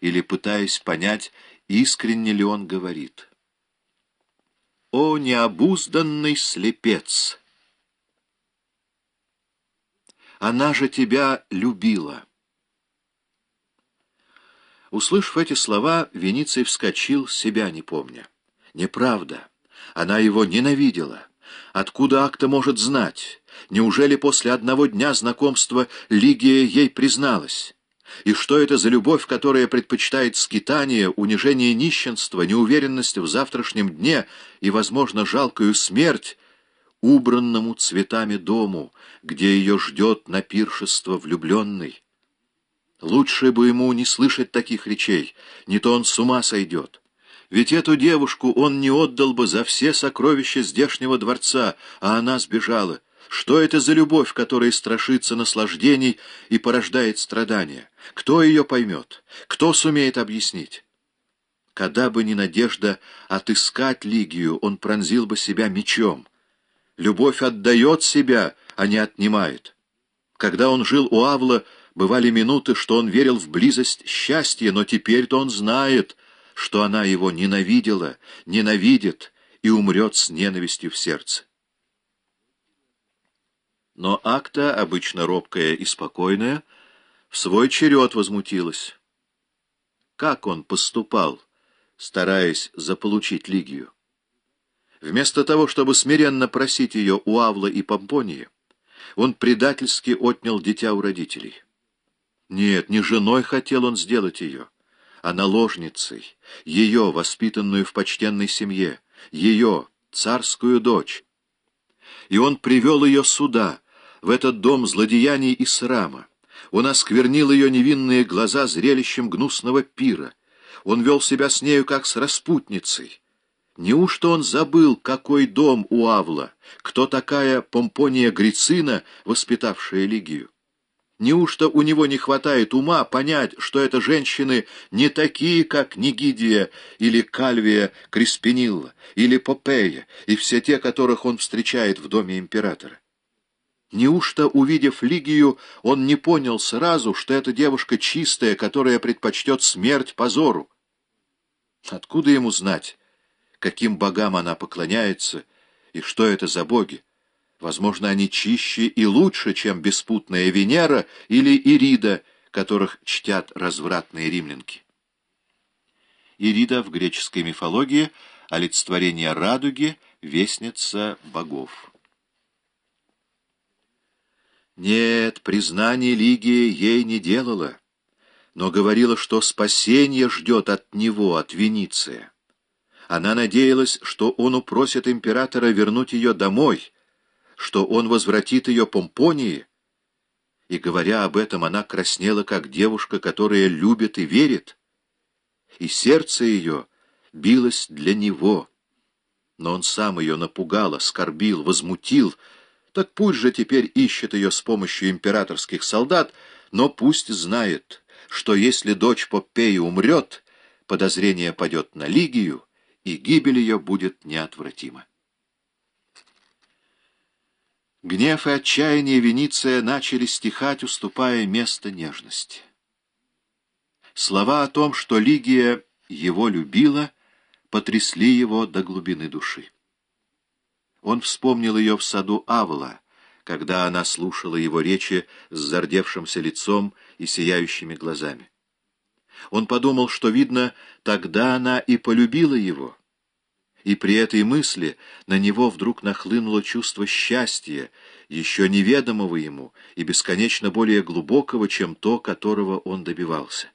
или пытаясь понять, искренне ли он говорит. «О, необузданный слепец! Она же тебя любила!» Услышав эти слова, Вениций вскочил, себя не помня. «Неправда! Она его ненавидела!» Откуда Акта может знать? Неужели после одного дня знакомства Лигия ей призналась? И что это за любовь, которая предпочитает скитание, унижение нищенства, неуверенность в завтрашнем дне и, возможно, жалкую смерть убранному цветами дому, где ее ждет на пиршество влюбленный? Лучше бы ему не слышать таких речей, не то он с ума сойдет. Ведь эту девушку он не отдал бы за все сокровища здешнего дворца, а она сбежала. Что это за любовь, которая страшится наслаждений и порождает страдания? Кто ее поймет? Кто сумеет объяснить? Когда бы ни надежда отыскать Лигию, он пронзил бы себя мечом. Любовь отдает себя, а не отнимает. Когда он жил у Авла, бывали минуты, что он верил в близость счастья, но теперь-то он знает — что она его ненавидела, ненавидит и умрет с ненавистью в сердце. Но Акта, обычно робкая и спокойная, в свой черед возмутилась. Как он поступал, стараясь заполучить Лигию? Вместо того, чтобы смиренно просить ее у Авла и Помпонии, он предательски отнял дитя у родителей. Нет, не женой хотел он сделать ее а наложницей, ее, воспитанную в почтенной семье, ее, царскую дочь. И он привел ее сюда, в этот дом злодеяний и срама. Он осквернил ее невинные глаза зрелищем гнусного пира. Он вел себя с нею, как с распутницей. Неужто он забыл, какой дом у Авла, кто такая Помпония Грицина, воспитавшая Лигию? Неужто у него не хватает ума понять, что это женщины не такие, как Нигидия или Кальвия Криспинилла или Попея и все те, которых он встречает в доме императора? Неужто, увидев Лигию, он не понял сразу, что эта девушка чистая, которая предпочтет смерть позору? Откуда ему знать, каким богам она поклоняется и что это за боги? Возможно, они чище и лучше, чем беспутная Венера или Ирида, которых чтят развратные римлянки. Ирида в греческой мифологии — олицетворение радуги, вестница богов. Нет, признание Лигии ей не делала, но говорила, что спасение ждет от него, от Вениция. Она надеялась, что он упросит императора вернуть ее домой — что он возвратит ее Помпонии, и, говоря об этом, она краснела, как девушка, которая любит и верит, и сердце ее билось для него. Но он сам ее напугал, оскорбил, возмутил, так пусть же теперь ищет ее с помощью императорских солдат, но пусть знает, что если дочь Попеи умрет, подозрение падет на Лигию, и гибель ее будет неотвратима. Гнев и отчаяние Вениция начали стихать, уступая место нежности. Слова о том, что Лигия его любила, потрясли его до глубины души. Он вспомнил ее в саду Авла, когда она слушала его речи с зардевшимся лицом и сияющими глазами. Он подумал, что, видно, тогда она и полюбила его, и при этой мысли на него вдруг нахлынуло чувство счастья, еще неведомого ему и бесконечно более глубокого, чем то, которого он добивался.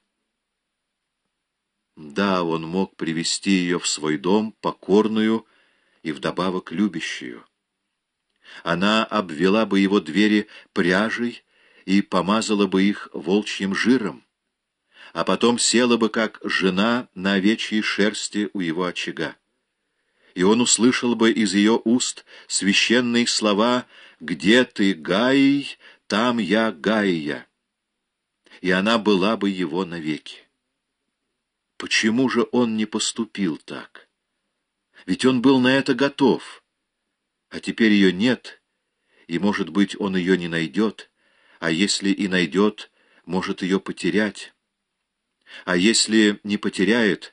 Да, он мог привести ее в свой дом, покорную и вдобавок любящую. Она обвела бы его двери пряжей и помазала бы их волчьим жиром, а потом села бы, как жена на овечьей шерсти у его очага и он услышал бы из ее уст священные слова «Где ты, Гаий, там я, Гаия», и она была бы его навеки. Почему же он не поступил так? Ведь он был на это готов, а теперь ее нет, и, может быть, он ее не найдет, а если и найдет, может ее потерять. А если не потеряет,